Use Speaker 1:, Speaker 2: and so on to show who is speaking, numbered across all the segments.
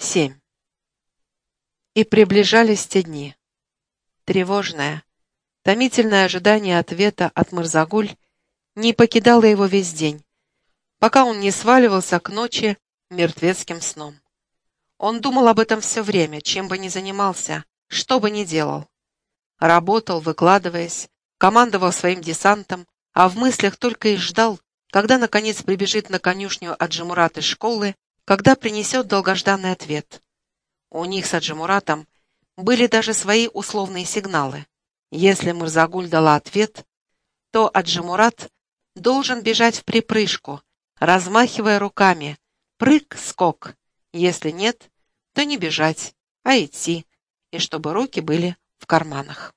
Speaker 1: 7. И приближались те дни. Тревожное, томительное ожидание ответа от Мырзагуль не покидало его весь день, пока он не сваливался к ночи мертвецким сном. Он думал об этом все время, чем бы ни занимался, что бы ни делал. Работал, выкладываясь, командовал своим десантом, а в мыслях только и ждал, когда, наконец, прибежит на конюшню Аджимурат из школы когда принесет долгожданный ответ. У них с Аджимуратом были даже свои условные сигналы. Если Мурзагуль дала ответ, то Аджимурат должен бежать в припрыжку, размахивая руками. Прыг-скок. Если нет, то не бежать, а идти, и чтобы руки были в карманах.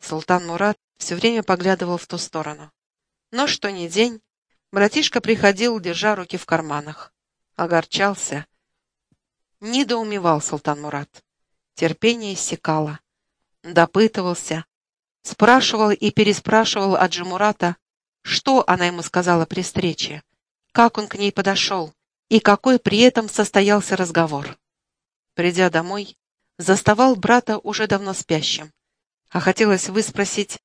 Speaker 1: Султан Мурат все время поглядывал в ту сторону. Но что ни день, братишка приходил, держа руки в карманах огорчался. Недоумевал Султан Мурат. Терпение иссякало. Допытывался. Спрашивал и переспрашивал Аджимурата, что она ему сказала при встрече, как он к ней подошел и какой при этом состоялся разговор. Придя домой, заставал брата уже давно спящим, а хотелось выспросить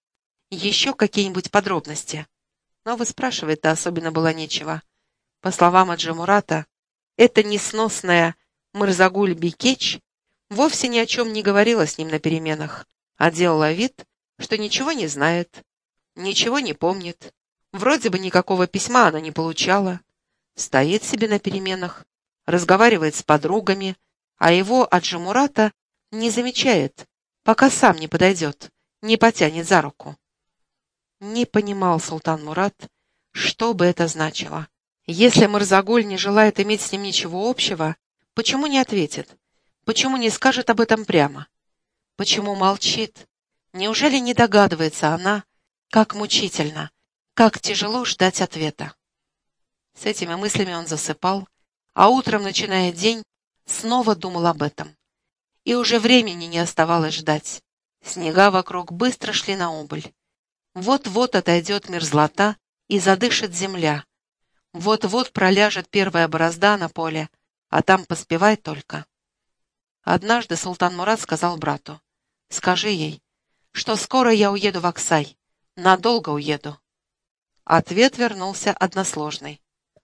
Speaker 1: еще какие-нибудь подробности. Но выспрашивать-то особенно было нечего. По словам Аджимурата, эта несносная Мырзагуль Бикеч вовсе ни о чем не говорила с ним на переменах, а делала вид, что ничего не знает, ничего не помнит. Вроде бы никакого письма она не получала. Стоит себе на переменах, разговаривает с подругами, а его Аджимурата не замечает, пока сам не подойдет, не потянет за руку. Не понимал Султан Мурат, что бы это значило. Если Мырзаголь не желает иметь с ним ничего общего, почему не ответит? Почему не скажет об этом прямо? Почему молчит? Неужели не догадывается она, как мучительно, как тяжело ждать ответа? С этими мыслями он засыпал, а утром, начиная день, снова думал об этом. И уже времени не оставалось ждать. Снега вокруг быстро шли на убыль. Вот-вот отойдет мерзлота и задышит земля, вот-вот проляжет первая борозда на поле, а там поспевай только. Однажды султан Мурат сказал брату, «Скажи ей, что скоро я уеду в Аксай, надолго уеду». Ответ вернулся односложный.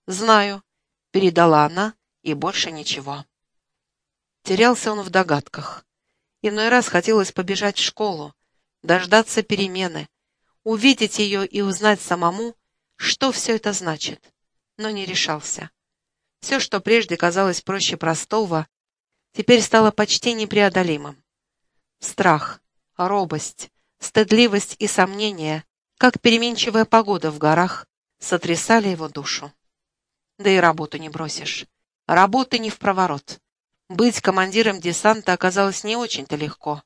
Speaker 1: «Знаю», — передала она, и больше ничего. Терялся он в догадках. Иной раз хотелось побежать в школу, дождаться перемены, увидеть ее и узнать самому, что все это значит но не решался. Все, что прежде казалось проще простого, теперь стало почти непреодолимым. Страх, робость, стыдливость и сомнения, как переменчивая погода в горах, сотрясали его душу. Да и работу не бросишь. Работы не в проворот. Быть командиром десанта оказалось не очень-то легко.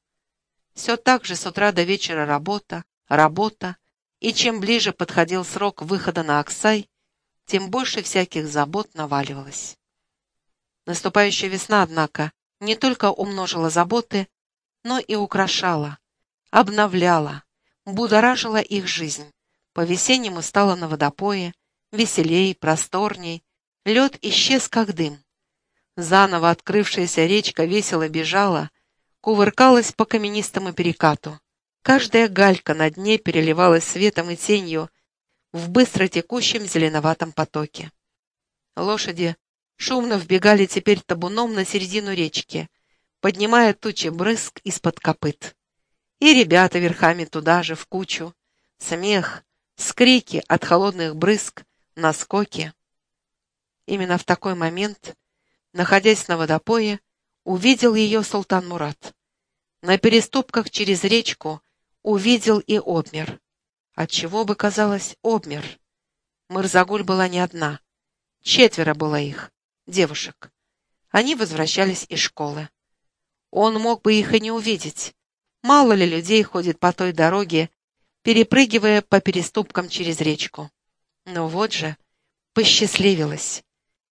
Speaker 1: Все так же с утра до вечера работа, работа, и чем ближе подходил срок выхода на Оксай, тем больше всяких забот наваливалось. Наступающая весна, однако, не только умножила заботы, но и украшала, обновляла, будоражила их жизнь. По-весеннему стало на водопое, веселей, просторней, лед исчез, как дым. Заново открывшаяся речка весело бежала, кувыркалась по каменистому перекату. Каждая галька на дне переливалась светом и тенью, в быстро текущем зеленоватом потоке. Лошади шумно вбегали теперь табуном на середину речки, поднимая тучи брызг из-под копыт. И ребята верхами туда же, в кучу. Смех, скрики от холодных брызг, наскоки. Именно в такой момент, находясь на водопое, увидел ее султан Мурат. На переступках через речку увидел и обмер. Отчего бы, казалось, обмер. Мырзагуль была не одна. Четверо было их, девушек. Они возвращались из школы. Он мог бы их и не увидеть. Мало ли людей ходит по той дороге, перепрыгивая по переступкам через речку. Но вот же, посчастливилась.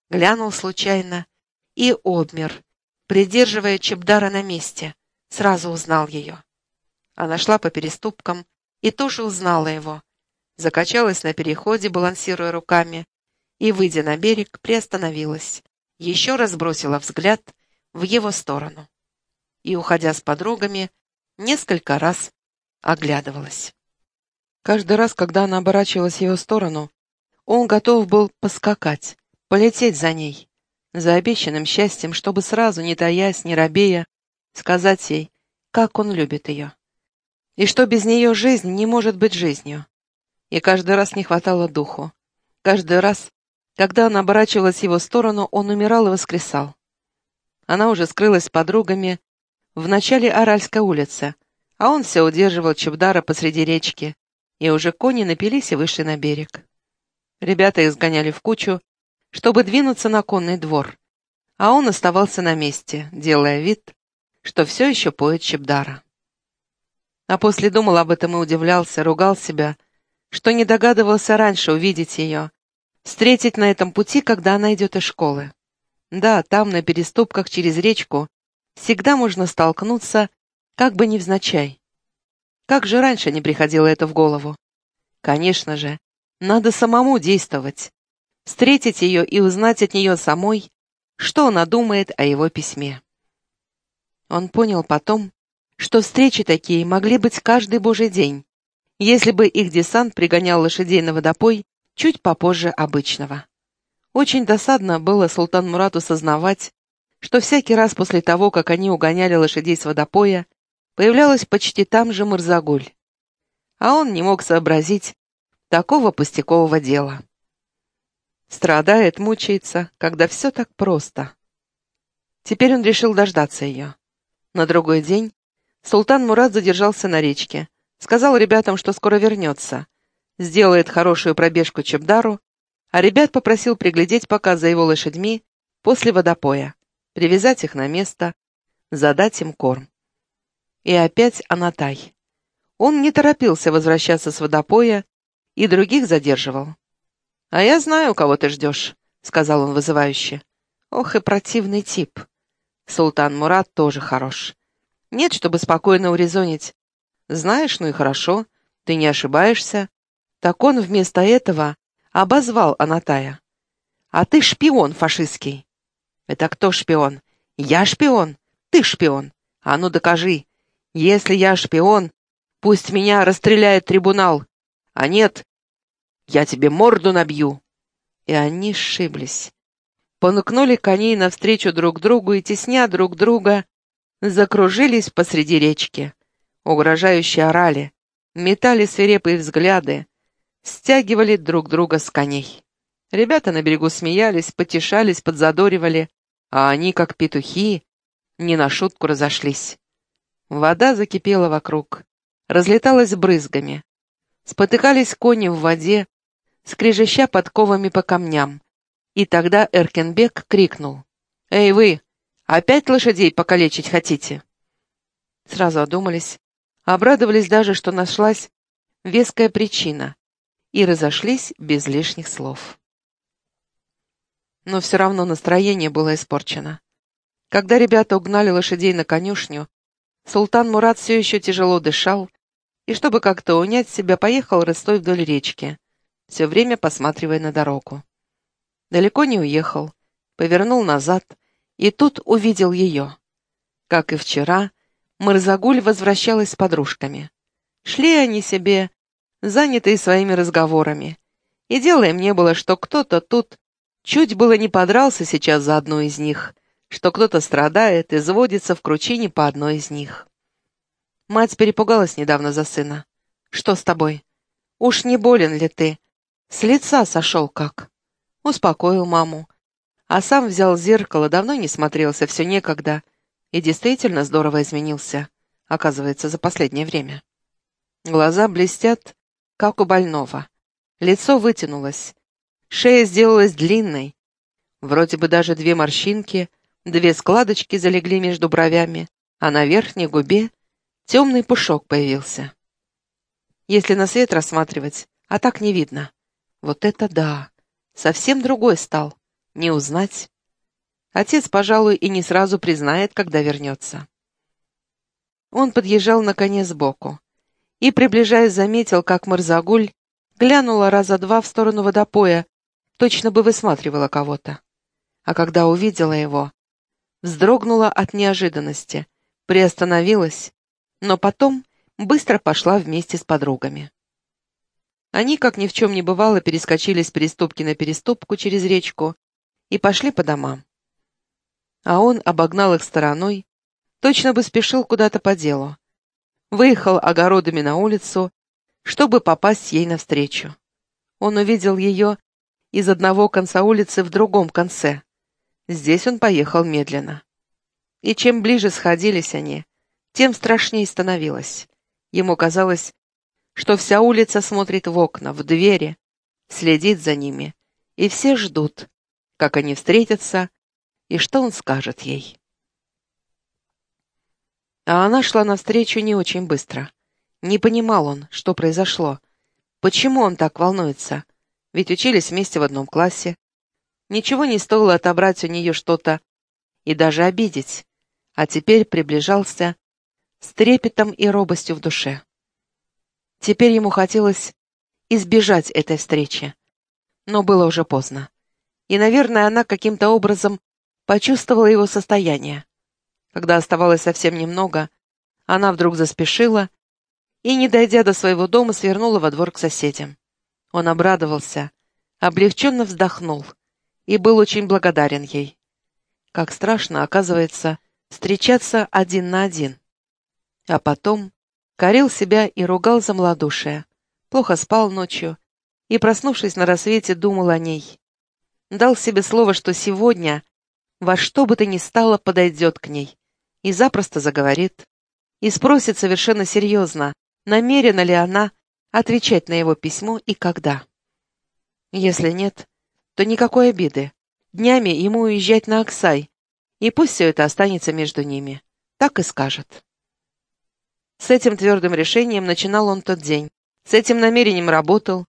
Speaker 1: Глянул случайно и обмер, придерживая Чебдара на месте. Сразу узнал ее. Она шла по переступкам, и тоже узнала его. Закачалась на переходе, балансируя руками, и, выйдя на берег, приостановилась. Еще раз бросила взгляд в его сторону. И, уходя с подругами, несколько раз оглядывалась. Каждый раз, когда она оборачивалась в его сторону, он готов был поскакать, полететь за ней, за обещанным счастьем, чтобы сразу, не таясь, не робея, сказать ей, как он любит ее. И что без нее жизнь не может быть жизнью. И каждый раз не хватало духу. Каждый раз, когда она оборачивалась в его сторону, он умирал и воскресал. Она уже скрылась с подругами в начале Аральской улицы, а он все удерживал Чебдара посреди речки, и уже кони напились и вышли на берег. Ребята их сгоняли в кучу, чтобы двинуться на конный двор, а он оставался на месте, делая вид, что все еще поет Чебдара. А после думал об этом и удивлялся, ругал себя, что не догадывался раньше увидеть ее, встретить на этом пути, когда она идет из школы. Да, там, на переступках через речку, всегда можно столкнуться, как бы невзначай. Как же раньше не приходило это в голову? Конечно же, надо самому действовать, встретить ее и узнать от нее самой, что она думает о его письме. Он понял потом, что встречи такие могли быть каждый божий день, если бы их десант пригонял лошадей на водопой чуть попозже обычного. Очень досадно было Султан Мурату сознавать, что всякий раз после того, как они угоняли лошадей с водопоя, появлялась почти там же Мурзагуль. А он не мог сообразить такого пустякового дела. Страдает, мучается, когда все так просто. Теперь он решил дождаться ее. На другой день Султан Мурат задержался на речке, сказал ребятам, что скоро вернется, сделает хорошую пробежку Чебдару, а ребят попросил приглядеть пока за его лошадьми после водопоя, привязать их на место, задать им корм. И опять Анатай. Он не торопился возвращаться с водопоя и других задерживал. «А я знаю, кого ты ждешь», — сказал он вызывающе. «Ох и противный тип. Султан Мурат тоже хорош. Нет, чтобы спокойно урезонить. Знаешь, ну и хорошо, ты не ошибаешься. Так он вместо этого обозвал Анатая. А ты шпион фашистский. Это кто шпион? Я шпион? Ты шпион? А ну докажи. Если я шпион, пусть меня расстреляет трибунал. А нет, я тебе морду набью. И они сшиблись. Понукнули коней навстречу друг другу и, тесня друг друга, закружились посреди речки. Угрожающе орали, метали свирепые взгляды, стягивали друг друга с коней. Ребята на берегу смеялись, потешались, подзадоривали, а они, как петухи, не на шутку разошлись. Вода закипела вокруг, разлеталась брызгами. Спотыкались кони в воде, скрежеща подковами по камням. И тогда Эркенбек крикнул. «Эй вы, опять лошадей покалечить хотите?» Сразу одумались, обрадовались даже, что нашлась веская причина, и разошлись без лишних слов. Но все равно настроение было испорчено. Когда ребята угнали лошадей на конюшню, султан Мурат все еще тяжело дышал, и, чтобы как-то унять себя, поехал рыстой вдоль речки, все время посматривая на дорогу. Далеко не уехал, повернул назад, и тут увидел ее. Как и вчера, Мырзагуль возвращалась с подружками. Шли они себе, занятые своими разговорами, и дело им не было, что кто-то тут чуть было не подрался сейчас за одну из них, что кто-то страдает и заводится в кручине по одной из них. Мать перепугалась недавно за сына. «Что с тобой? Уж не болен ли ты? С лица сошел как. Успокоил маму. А сам взял зеркало, давно не смотрелся, все некогда. И действительно здорово изменился, оказывается, за последнее время. Глаза блестят, как у больного. Лицо вытянулось. Шея сделалась длинной. Вроде бы даже две морщинки, две складочки залегли между бровями, а на верхней губе темный пушок появился. Если на свет рассматривать, а так не видно. Вот это да! Совсем другой стал. Не узнать. Отец, пожалуй, и не сразу признает, когда вернется. Он подъезжал на коне сбоку и, приближаясь, заметил, как Марзагуль глянула раза два в сторону водопоя, точно бы высматривала кого-то. А когда увидела его, вздрогнула от неожиданности, приостановилась, но потом быстро пошла вместе с подругами. Они, как ни в чем не бывало, перескочили с переступки на переступку через речку и пошли по домам. А он обогнал их стороной, точно бы спешил куда-то по делу. Выехал огородами на улицу, чтобы попасть ей навстречу. Он увидел ее из одного конца улицы в другом конце. Здесь он поехал медленно. И чем ближе сходились они, тем страшнее становилось. Ему казалось, что вся улица смотрит в окна, в двери, следит за ними, и все ждут, как они встретятся и что он скажет ей. А она шла навстречу не очень быстро. Не понимал он, что произошло. Почему он так волнуется? Ведь учились вместе в одном классе. Ничего не стоило отобрать у нее что-то и даже обидеть. А теперь приближался с трепетом и робостью в душе. Теперь ему хотелось избежать этой встречи. Но было уже поздно. И, наверное, она каким-то образом почувствовала его состояние. Когда оставалось совсем немного, она вдруг заспешила и, не дойдя до своего дома, свернула во двор к соседям. Он обрадовался, облегченно вздохнул и был очень благодарен ей. Как страшно, оказывается, встречаться один на один. А потом корил себя и ругал за малодушие. Плохо спал ночью и, проснувшись на рассвете, думал о ней. Дал себе слово, что сегодня во что бы то ни стало подойдет к ней и запросто заговорит, и спросит совершенно серьезно, намерена ли она отвечать на его письмо и когда. Если нет, то никакой обиды. Днями ему уезжать на Оксай, и пусть все это останется между ними. Так и скажет. С этим твердым решением начинал он тот день. С этим намерением работал.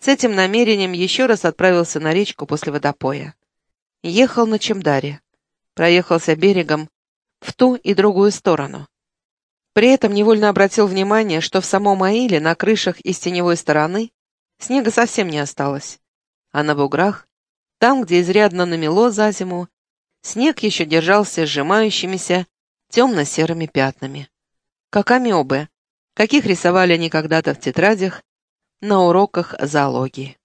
Speaker 1: С этим намерением еще раз отправился на речку после водопоя. Ехал на Чемдаре. Проехался берегом в ту и другую сторону. При этом невольно обратил внимание, что в самом Аиле на крышах из теневой стороны снега совсем не осталось, а на буграх, там, где изрядно намело за зиму, снег еще держался сжимающимися темно-серыми пятнами. Как амебы, каких рисовали они когда-то в тетрадях на уроках зоологии.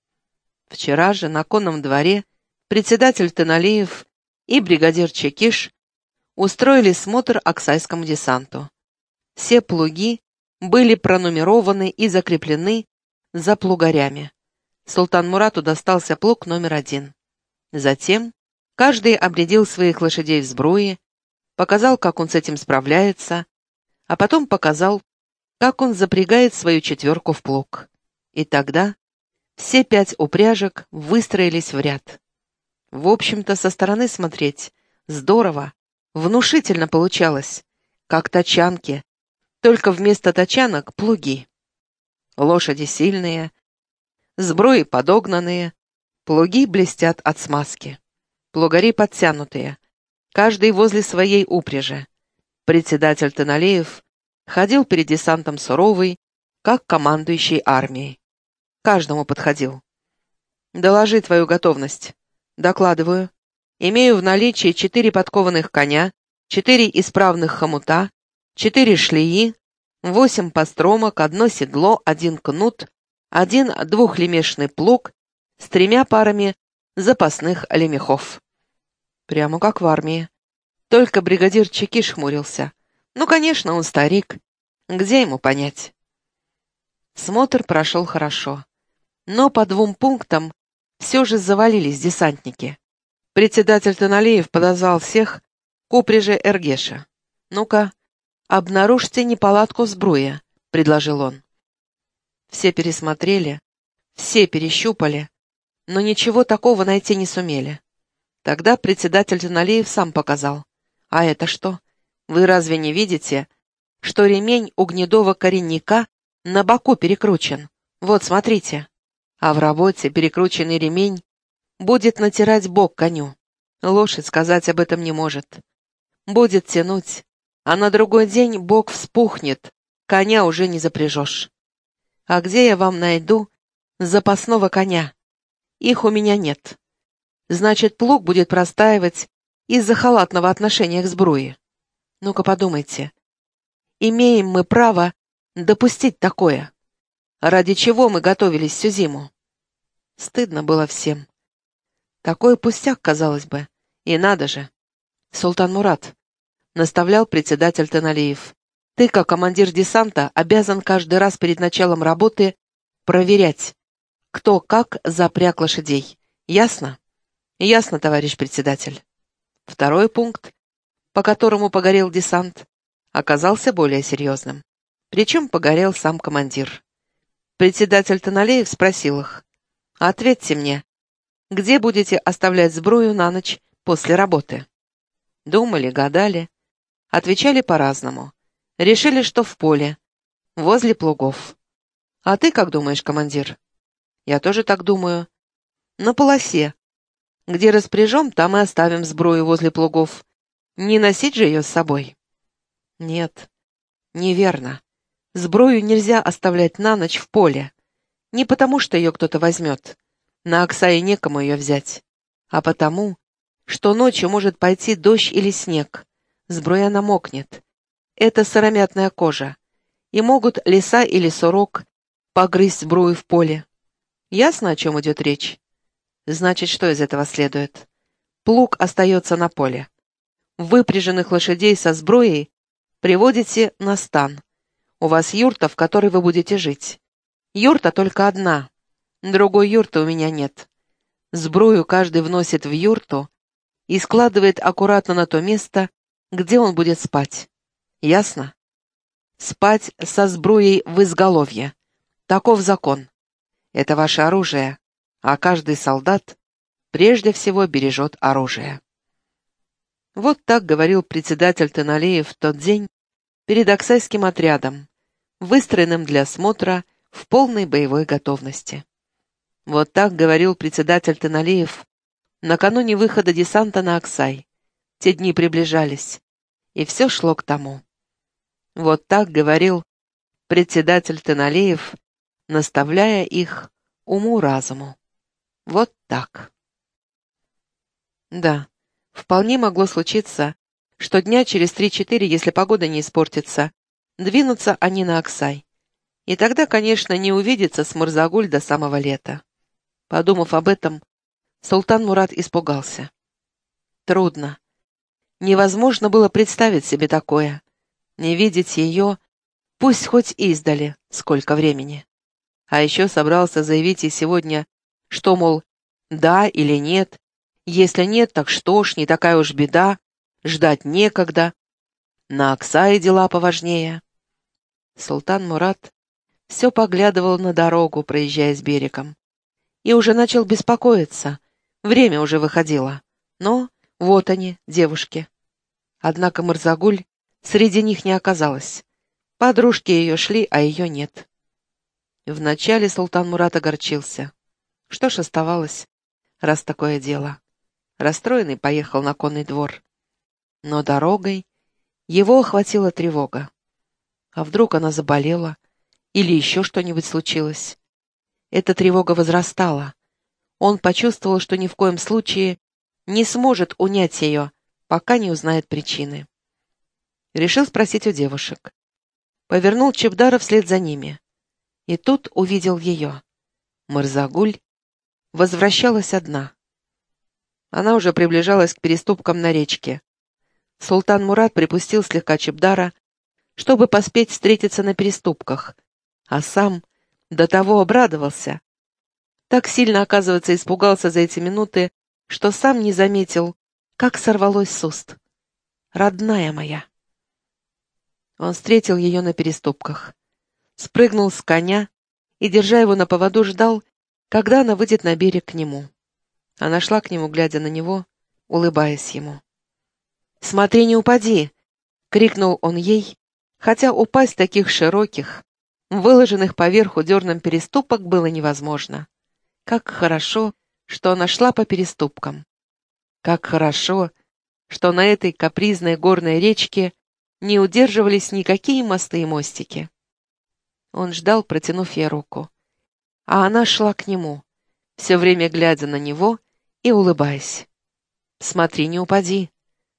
Speaker 1: Вчера же на конном дворе председатель Теналиев и бригадир Чекиш устроили смотр Оксайскому десанту. Все плуги были пронумерованы и закреплены за плугарями. Султан Мурату достался плуг номер один. Затем каждый обрядил своих лошадей в сбруе, показал, как он с этим справляется, а потом показал, как он запрягает свою четверку в плуг. И тогда все пять упряжек выстроились в ряд. В общем-то, со стороны смотреть здорово, внушительно получалось, как тачанки, только вместо тачанок — плуги. Лошади сильные, сброи подогнанные, плуги блестят от смазки. Плугари подтянутые, каждый возле своей упряжи. Председатель Таналеев ходил перед десантом суровый, как командующий армией. Каждому подходил. «Доложи твою готовность». «Докладываю. Имею в наличии четыре подкованных коня, четыре исправных хомута, четыре шлеи, восемь постромок, одно седло, один кнут, один двухлемешный плуг с тремя парами запасных лемехов. Прямо как в армии. Только бригадир Чекиш хмурился. Ну, конечно, он старик. Где ему понять? Смотр прошел хорошо. Но по двум пунктам все же завалились десантники. Председатель Таналеев подозвал всех к упряжи Эргеша. «Ну-ка, «Обнаружьте неполадку в сбруе», — предложил он. Все пересмотрели, все перещупали, но ничего такого найти не сумели. Тогда председатель Таналеев сам показал. «А это что? Вы разве не видите, что ремень у гнедого коренника на боку перекручен? Вот, смотрите. А в работе перекрученный ремень будет натирать бок коню. Лошадь сказать об этом не может. Будет тянуть, а на другой день бок вспухнет, коня уже не запряжешь. А где я вам найду запасного коня? Их у меня нет. Значит, плуг будет простаивать из-за халатного отношения к сбруе. Ну-ка подумайте. Имеем мы право допустить такое? Ради чего мы готовились всю зиму? Стыдно было всем. Такой пустяк, казалось бы. И надо же. Султан Мурат, наставлял председатель Таналиев. Ты, как командир десанта, обязан каждый раз перед началом работы проверять, кто как запряг лошадей. Ясно? Ясно, товарищ председатель. Второй пункт, по которому погорел десант, оказался более серьезным. Причем погорел сам командир. Председатель Таналеев спросил их. «Ответьте мне, где будете оставлять сбрую на ночь после работы?» Думали, гадали. Отвечали по-разному. Решили, что в поле, возле плугов. А ты как думаешь, командир? Я тоже так думаю. На полосе. Где распряжем, там и оставим сбрую возле плугов. Не носить же ее с собой. Нет, неверно. Сброю нельзя оставлять на ночь в поле. Не потому, что ее кто-то возьмет. На Оксае некому ее взять. А потому, что ночью может пойти дождь или снег. Сброя намокнет. Это сыромятная кожа. И могут лиса или сурок погрызть сбрую в поле. Ясно, о чем идет речь? Значит, что из этого следует? Плуг остается на поле. Выпряженных лошадей со сброей приводите на стан. У вас юрта, в которой вы будете жить. Юрта только одна. Другой юрты у меня нет. Сбрую каждый вносит в юрту и складывает аккуратно на то место, где он будет спать. Ясно? Спать со сбруей в изголовье. Таков закон. Это ваше оружие, а каждый солдат прежде всего бережет оружие. Вот так говорил председатель Теналеев в тот день перед Оксайским отрядом, выстроенным для осмотра в полной боевой готовности. Вот так говорил председатель Теналеев накануне выхода десанта на Оксай. Те дни приближались, и все шло к тому. Вот так говорил председатель Теналеев, наставляя их уму-разуму. Вот так. Да, вполне могло случиться, что дня через три-четыре, если погода не испортится, двинутся они на Оксай. И тогда, конечно, не увидится с Мурзагуль до самого лета. Подумав об этом, Султан Мурат испугался. Трудно. Невозможно было представить себе такое. Не видеть ее, пусть хоть издали, сколько времени. А еще собрался заявить и сегодня, что, мол, да или нет. Если нет, так что ж, не такая уж беда, ждать некогда. На Оксае дела поважнее. Султан Мурат все поглядывал на дорогу, проезжая с берегом. И уже начал беспокоиться. Время уже выходило. Но вот они, девушки. Однако Марзагуль среди них не оказалось. Подружки ее шли, а ее нет. Вначале Султан Мурат огорчился. Что ж оставалось, раз такое дело. Расстроенный поехал на конный двор. Но дорогой его охватила тревога. А вдруг она заболела? Или еще что-нибудь случилось? Эта тревога возрастала. Он почувствовал, что ни в коем случае не сможет унять ее, пока не узнает причины. Решил спросить у девушек. Повернул Чебдара вслед за ними и тут увидел ее. Марзагуль возвращалась одна. Она уже приближалась к переступкам на речке. Султан Мурат припустил слегка Чебдара, чтобы поспеть встретиться на переступках, а сам до того обрадовался. Так сильно, оказывается, испугался за эти минуты, что сам не заметил, как сорвалось с уст. «Родная моя!» Он встретил ее на переступках спрыгнул с коня и, держа его на поводу, ждал, когда она выйдет на берег к нему. Она шла к нему, глядя на него, улыбаясь ему. «Смотри, не упади!» — крикнул он ей, хотя упасть таких широких, выложенных поверху дерном переступок было невозможно. Как хорошо, что она шла по переступкам. Как хорошо, что на этой капризной горной речке не удерживались никакие мосты и мостики. Он ждал, протянув ей руку. А она шла к нему, все время глядя на него и улыбаясь. «Смотри, не упади»,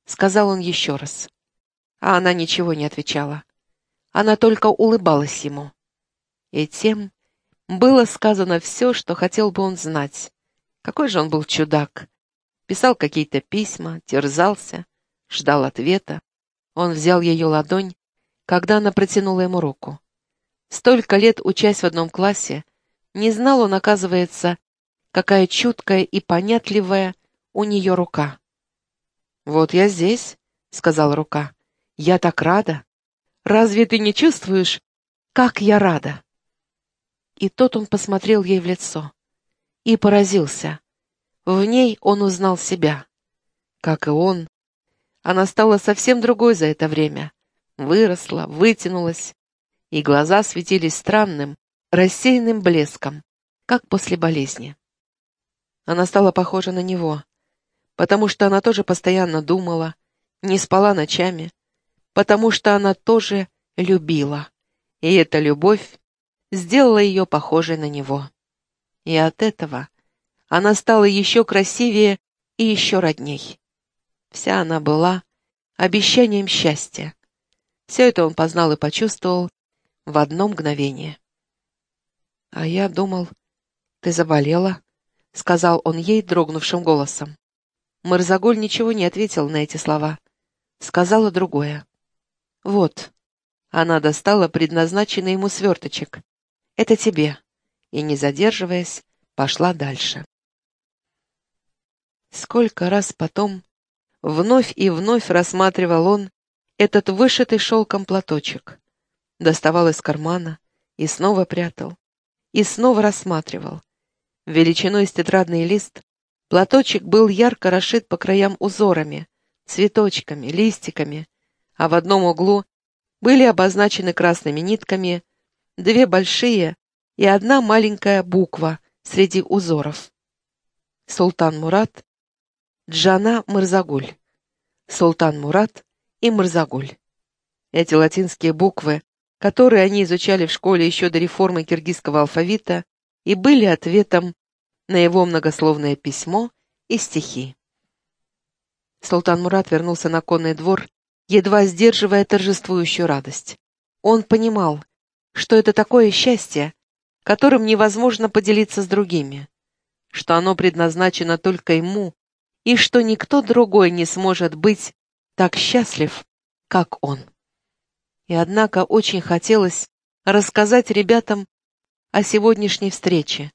Speaker 1: сказал он еще раз. А она ничего не отвечала. Она только улыбалась ему. И тем было сказано все, что хотел бы он знать. Какой же он был чудак. Писал какие-то письма, терзался, ждал ответа. Он взял ее ладонь, когда она протянула ему руку. Столько лет учась в одном классе, не знал он, оказывается, какая чуткая и понятливая у нее рука. «Вот я здесь», — сказала рука. «Я так рада. Разве ты не чувствуешь, как я рада?» И тот он посмотрел ей в лицо и поразился. В ней он узнал себя. Как и он, она стала совсем другой за это время. Выросла, вытянулась, и глаза светились странным, рассеянным блеском, как после болезни. Она стала похожа на него, потому что она тоже постоянно думала, не спала ночами, потому что она тоже любила, и эта любовь сделала ее похожей на него. И от этого она стала еще красивее и еще родней. Вся она была обещанием счастья. Все это он познал и почувствовал в одно мгновение. «А я думал, ты заболела», — сказал он ей дрогнувшим голосом. Марзаголь ничего не ответил на эти слова. Сказала другое. «Вот». Она достала предназначенный ему сверточек. «Это тебе». И, не задерживаясь, пошла дальше. Сколько раз потом вновь и вновь рассматривал он этот вышитый шелком платочек. Доставал из кармана и снова прятал, и снова рассматривал. Величиной с тетрадный лист платочек был ярко расшит по краям узорами, цветочками, листиками, а в одном углу были обозначены красными нитками две большие и одна маленькая буква среди узоров. Султан Мурат, Джана Мырзагуль. Султан Мурат и Мырзагуль. Эти латинские буквы, которые они изучали в школе еще до реформы киргизского алфавита, и были ответом на его многословное письмо и стихи. Султан Мурат вернулся на конный двор, едва сдерживая торжествующую радость. Он понимал, что это такое счастье, которым невозможно поделиться с другими, что оно предназначено только ему, и что никто другой не сможет быть так счастлив, как он. И однако очень хотелось рассказать ребятам о сегодняшней встрече,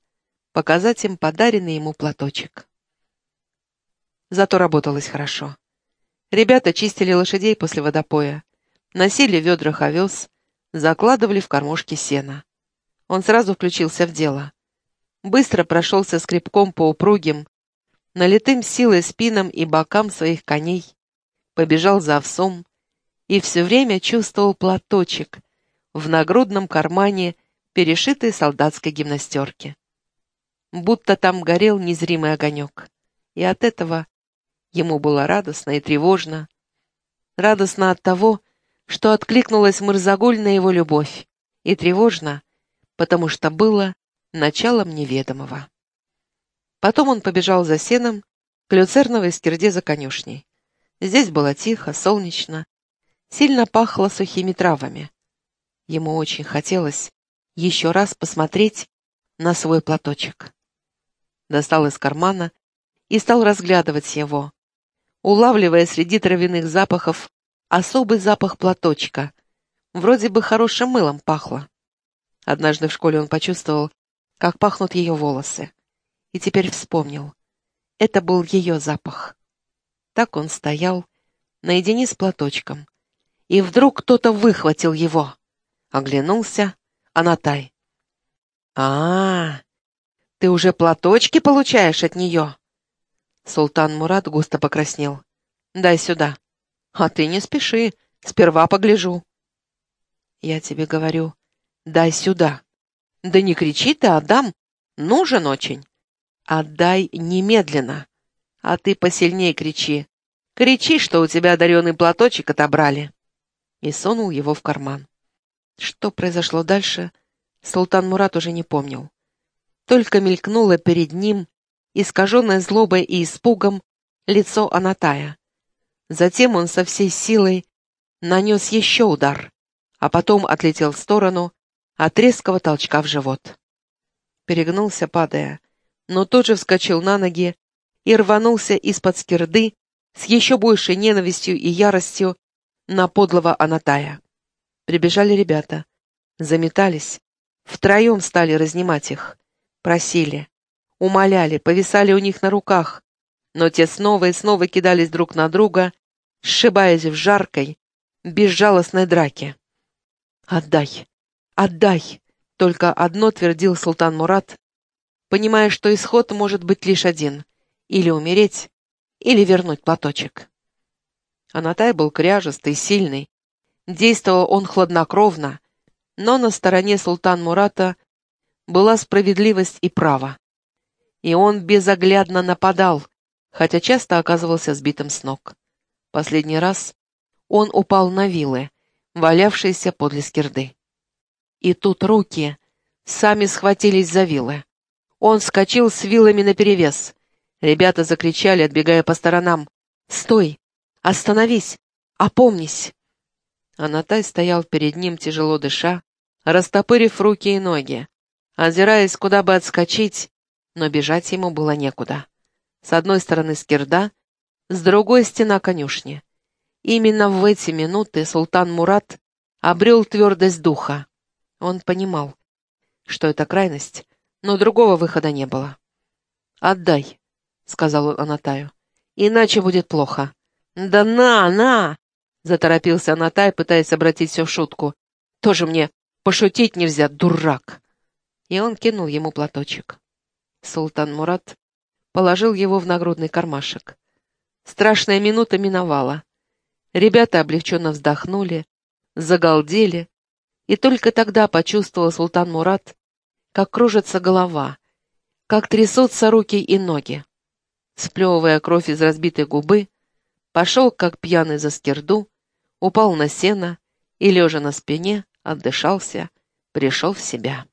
Speaker 1: показать им подаренный ему платочек. Зато работалось хорошо. Ребята чистили лошадей после водопоя, носили в ведрах овес, закладывали в кормушки сена. Он сразу включился в дело. Быстро прошелся скребком по упругим, налитым силой спинам и бокам своих коней, побежал за овсом и все время чувствовал платочек в нагрудном кармане перешитой солдатской гимнастерки. Будто там горел незримый огонек, и от этого ему было радостно и тревожно. Радостно от того, что откликнулась Мырзагуль на его любовь, и тревожно, потому что было началом неведомого. Потом он побежал за сеном к люцерновой скирде за конюшней. Здесь было тихо, солнечно, сильно пахло сухими травами. Ему очень хотелось еще раз посмотреть на свой платочек. Достал из кармана и стал разглядывать его, улавливая среди травяных запахов особый запах платочка. Вроде бы хорошим мылом пахло. Однажды в школе он почувствовал, как пахнут ее волосы. И теперь вспомнил. Это был ее запах. Так он стоял, наедине с платочком. И вдруг кто-то выхватил его. Оглянулся Анатай. а, -а, -а ты уже платочки получаешь от нее?» Султан Мурат густо покраснел. «Дай сюда». «А ты не спеши, сперва погляжу». «Я тебе говорю, Дай сюда. Да не кричи ты, отдам. Нужен очень. Отдай немедленно. А ты посильнее кричи. Кричи, что у тебя одаренный платочек отобрали. И сунул его в карман. Что произошло дальше, Султан Мурат уже не помнил. Только мелькнуло перед ним, искаженное злобой и испугом, лицо Анатая. Затем он со всей силой нанес еще удар, а потом отлетел в сторону от резкого толчка в живот. Перегнулся, падая, но тут же вскочил на ноги и рванулся из-под скирды с еще большей ненавистью и яростью на подлого Анатая. Прибежали ребята, заметались, втроем стали разнимать их, просили, умоляли, повисали у них на руках, но те снова и снова кидались друг на друга, сшибаясь в жаркой, безжалостной драке. «Отдай! Отдай!» — только одно твердил султан Мурат, понимая, что исход может быть лишь один — или умереть, или вернуть платочек. Анатай был кряжестый, сильный. Действовал он хладнокровно, но на стороне султан Мурата была справедливость и право. И он безоглядно нападал, хотя часто оказывался сбитым с ног. Последний раз он упал на вилы, валявшиеся подле скирды. И тут руки сами схватились за вилы. Он вскочил с вилами наперевес. Ребята закричали, отбегая по сторонам. «Стой! Остановись! Опомнись!» Анатай стоял перед ним, тяжело дыша, растопырив руки и ноги, озираясь, куда бы отскочить, но бежать ему было некуда. С одной стороны скирда, с другой — стена конюшни. Именно в эти минуты султан Мурат обрел твердость духа. Он понимал, что это крайность, но другого выхода не было. «Отдай», — сказал он Анатаю, — «иначе будет плохо». «Да на, на!» — заторопился Анатай, пытаясь обратить все в шутку. «Тоже мне пошутить нельзя, дурак!» И он кинул ему платочек. Султан Мурат положил его в нагрудный кармашек. Страшная минута миновала. Ребята облегченно вздохнули, загалдели, и только тогда почувствовал Султан Мурат, как кружится голова, как трясутся руки и ноги. Сплевывая кровь из разбитой губы, пошел, как пьяный за скирду, упал на сено и, лежа на спине, отдышался, пришел в себя.